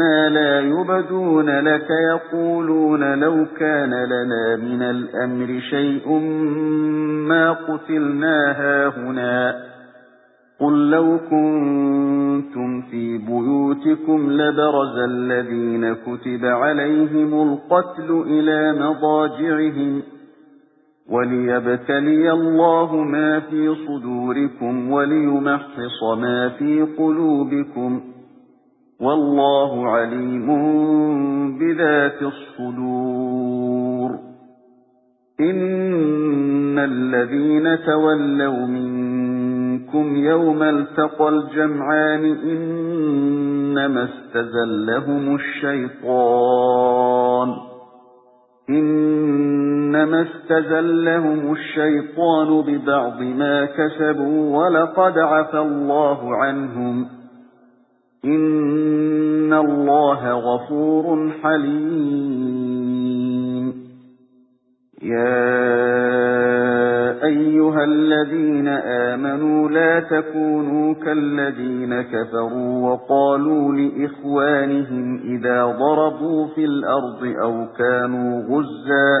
مَّا لَا يُبْدُونَ لَكَ يَقُولُونَ لَوْ كَانَ لَنَا مِنَ الْأَمْرِ شَيْءٌ مَّا قُتِلْنَا هَاهُنَا. قُل لَّوْ كُنتُمْ فِي بُيُوتِكُمْ لَبَرَزَ الَّذِينَ كُتِبَ عَلَيْهِمُ الْقَتْلُ إِلَى مَضَاجِعِهِمْ. وَلِيَبْتَلِيَ اللَّهُ مَا فِي صُدُورِكُمْ وَلِيُمَحِّصَ مَا فِي قُلُوبِكُمْ. وَاللَّهُ عَلِيمٌ بِذَاتِ الصُّدُورِ. إِنَّ الَّذِينَ تَوَلَّوْا مِنكُمْ يَوْمَ الْتَقَى الْجَمْعَانِ إِنَّمَا اسْتَزَلَّهُمُ الشَّيْطَانُ. إِنَّمَا اسْتَزَلَّهُمُ الشَّيْطَانُ بِبَعْضِ مَا كَسَبُوا وَلَقَدْ عَفَا اللَّهُ عَنْهُمْ. إِنَّ اللَّهَ غَفُورٌ حَلِيمٌ يَا أَيُّهَا الَّذِينَ آمَنُوا لَا تَكُونُوا كَالَّذِينَ كَفَرُوا وَقَالُوا لِإِخْوَانِهِمْ إِذَا ضَرَبُوا فِي الْأَرْضِ أَوْ كَانُوا غُزًّى